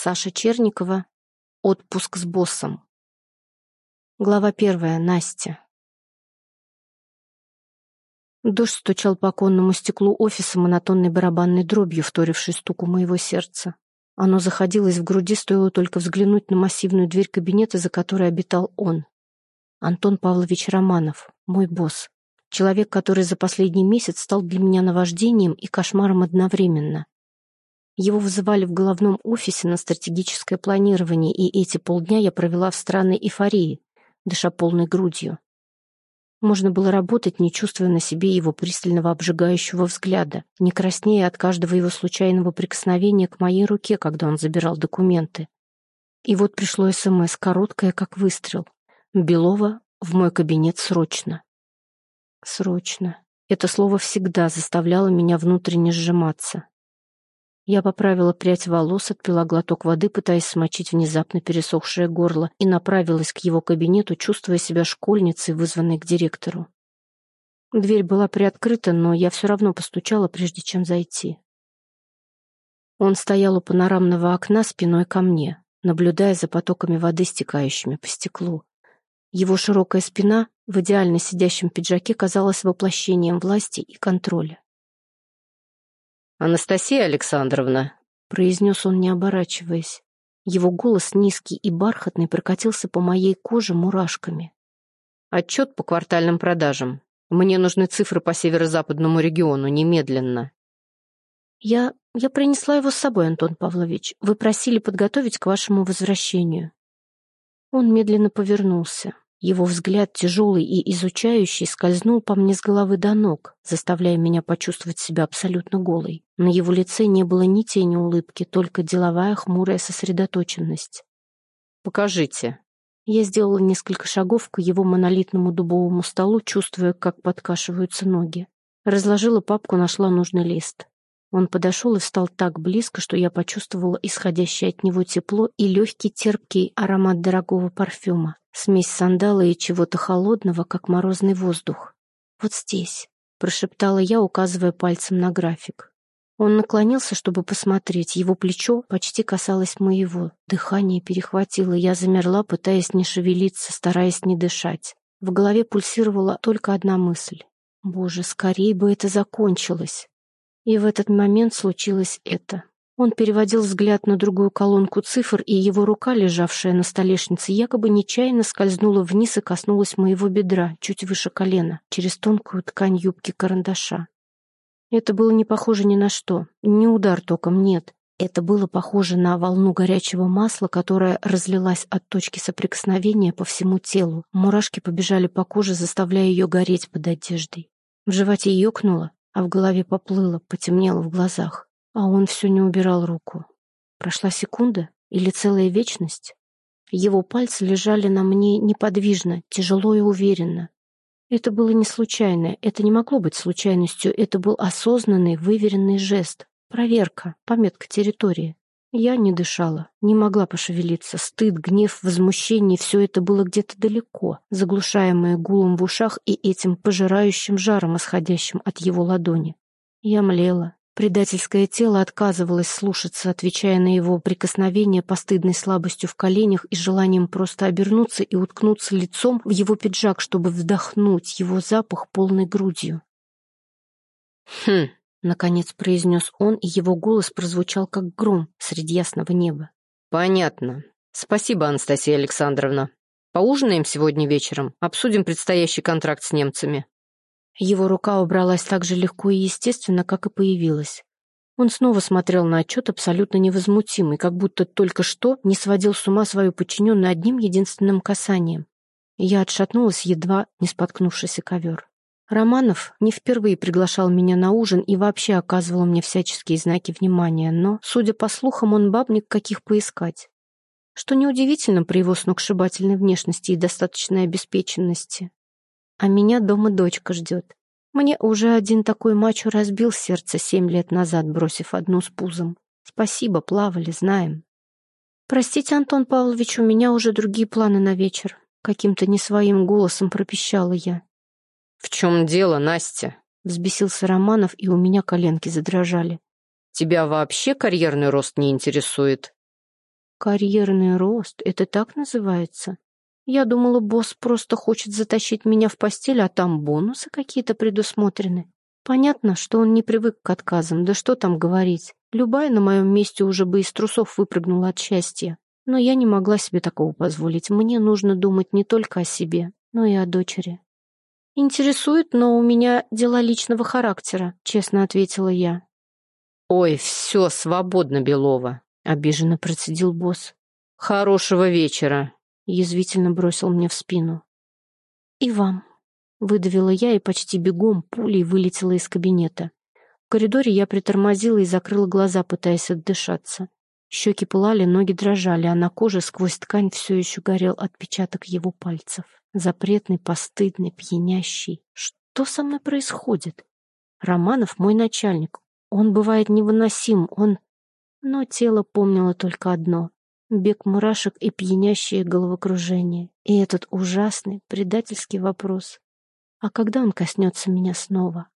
Саша Черникова. Отпуск с боссом. Глава первая. Настя. Дождь стучал по оконному стеклу офиса монотонной барабанной дробью, вторившей стуку моего сердца. Оно заходилось в груди, стоило только взглянуть на массивную дверь кабинета, за которой обитал он. Антон Павлович Романов, мой босс. Человек, который за последний месяц стал для меня наваждением и кошмаром одновременно. Его вызывали в головном офисе на стратегическое планирование, и эти полдня я провела в странной эйфории, дыша полной грудью. Можно было работать, не чувствуя на себе его пристального обжигающего взгляда, не краснея от каждого его случайного прикосновения к моей руке, когда он забирал документы. И вот пришло СМС, короткое, как выстрел. Белова в мой кабинет срочно. Срочно. Это слово всегда заставляло меня внутренне сжиматься. Я поправила прядь волос, отпила глоток воды, пытаясь смочить внезапно пересохшее горло, и направилась к его кабинету, чувствуя себя школьницей, вызванной к директору. Дверь была приоткрыта, но я все равно постучала, прежде чем зайти. Он стоял у панорамного окна спиной ко мне, наблюдая за потоками воды, стекающими по стеклу. Его широкая спина в идеально сидящем пиджаке казалась воплощением власти и контроля. «Анастасия Александровна», — произнес он, не оборачиваясь. Его голос низкий и бархатный прокатился по моей коже мурашками. «Отчет по квартальным продажам. Мне нужны цифры по северо-западному региону, немедленно». «Я... я принесла его с собой, Антон Павлович. Вы просили подготовить к вашему возвращению». Он медленно повернулся. Его взгляд, тяжелый и изучающий, скользнул по мне с головы до ног, заставляя меня почувствовать себя абсолютно голой. На его лице не было ни тени улыбки, только деловая хмурая сосредоточенность. «Покажите». Я сделала несколько шагов к его монолитному дубовому столу, чувствуя, как подкашиваются ноги. Разложила папку, нашла нужный лист. Он подошел и встал так близко, что я почувствовала исходящее от него тепло и легкий терпкий аромат дорогого парфюма. Смесь сандала и чего-то холодного, как морозный воздух. «Вот здесь», — прошептала я, указывая пальцем на график. Он наклонился, чтобы посмотреть. Его плечо почти касалось моего. Дыхание перехватило. Я замерла, пытаясь не шевелиться, стараясь не дышать. В голове пульсировала только одна мысль. «Боже, скорее бы это закончилось!» И в этот момент случилось это. Он переводил взгляд на другую колонку цифр, и его рука, лежавшая на столешнице, якобы нечаянно скользнула вниз и коснулась моего бедра, чуть выше колена, через тонкую ткань юбки карандаша. Это было не похоже ни на что, не удар током, нет. Это было похоже на волну горячего масла, которая разлилась от точки соприкосновения по всему телу. Мурашки побежали по коже, заставляя ее гореть под одеждой. В животе ёкнуло, а в голове поплыло, потемнело в глазах. А он все не убирал руку. Прошла секунда или целая вечность. Его пальцы лежали на мне неподвижно, тяжело и уверенно. Это было не случайно, это не могло быть случайностью, это был осознанный, выверенный жест. Проверка, пометка территории. Я не дышала, не могла пошевелиться. Стыд, гнев, возмущение — все это было где-то далеко, заглушаемое гулом в ушах и этим пожирающим жаром, исходящим от его ладони. Я млела, Предательское тело отказывалось слушаться, отвечая на его прикосновение постыдной слабостью в коленях и желанием просто обернуться и уткнуться лицом в его пиджак, чтобы вдохнуть его запах полной грудью. «Хм», — наконец произнес он, и его голос прозвучал как гром среди ясного неба. «Понятно. Спасибо, Анастасия Александровна. Поужинаем сегодня вечером, обсудим предстоящий контракт с немцами». Его рука убралась так же легко и естественно, как и появилась. Он снова смотрел на отчет абсолютно невозмутимый, как будто только что не сводил с ума свою подчиненную одним единственным касанием. Я отшатнулась, едва не споткнувшись о ковер. Романов не впервые приглашал меня на ужин и вообще оказывал мне всяческие знаки внимания, но, судя по слухам, он бабник каких поискать. Что неудивительно при его сногсшибательной внешности и достаточной обеспеченности. А меня дома дочка ждет. Мне уже один такой мачо разбил сердце семь лет назад, бросив одну с пузом. Спасибо, плавали, знаем. Простите, Антон Павлович, у меня уже другие планы на вечер. Каким-то не своим голосом пропищала я. В чем дело, Настя? Взбесился Романов, и у меня коленки задрожали. Тебя вообще карьерный рост не интересует? Карьерный рост — это так называется? Я думала, босс просто хочет затащить меня в постель, а там бонусы какие-то предусмотрены. Понятно, что он не привык к отказам, да что там говорить. Любая на моем месте уже бы из трусов выпрыгнула от счастья. Но я не могла себе такого позволить. Мне нужно думать не только о себе, но и о дочери. «Интересует, но у меня дела личного характера», — честно ответила я. «Ой, все, свободно, Белова», — обиженно процедил босс. «Хорошего вечера», — язвительно бросил мне в спину. «И вам», — выдавила я и почти бегом пулей вылетела из кабинета. В коридоре я притормозила и закрыла глаза, пытаясь отдышаться. Щеки пылали, ноги дрожали, а на коже сквозь ткань все еще горел отпечаток его пальцев. Запретный, постыдный, пьянящий. Что со мной происходит? Романов мой начальник. Он бывает невыносим, он... Но тело помнило только одно — бег мурашек и пьянящее головокружение. И этот ужасный, предательский вопрос. А когда он коснется меня снова?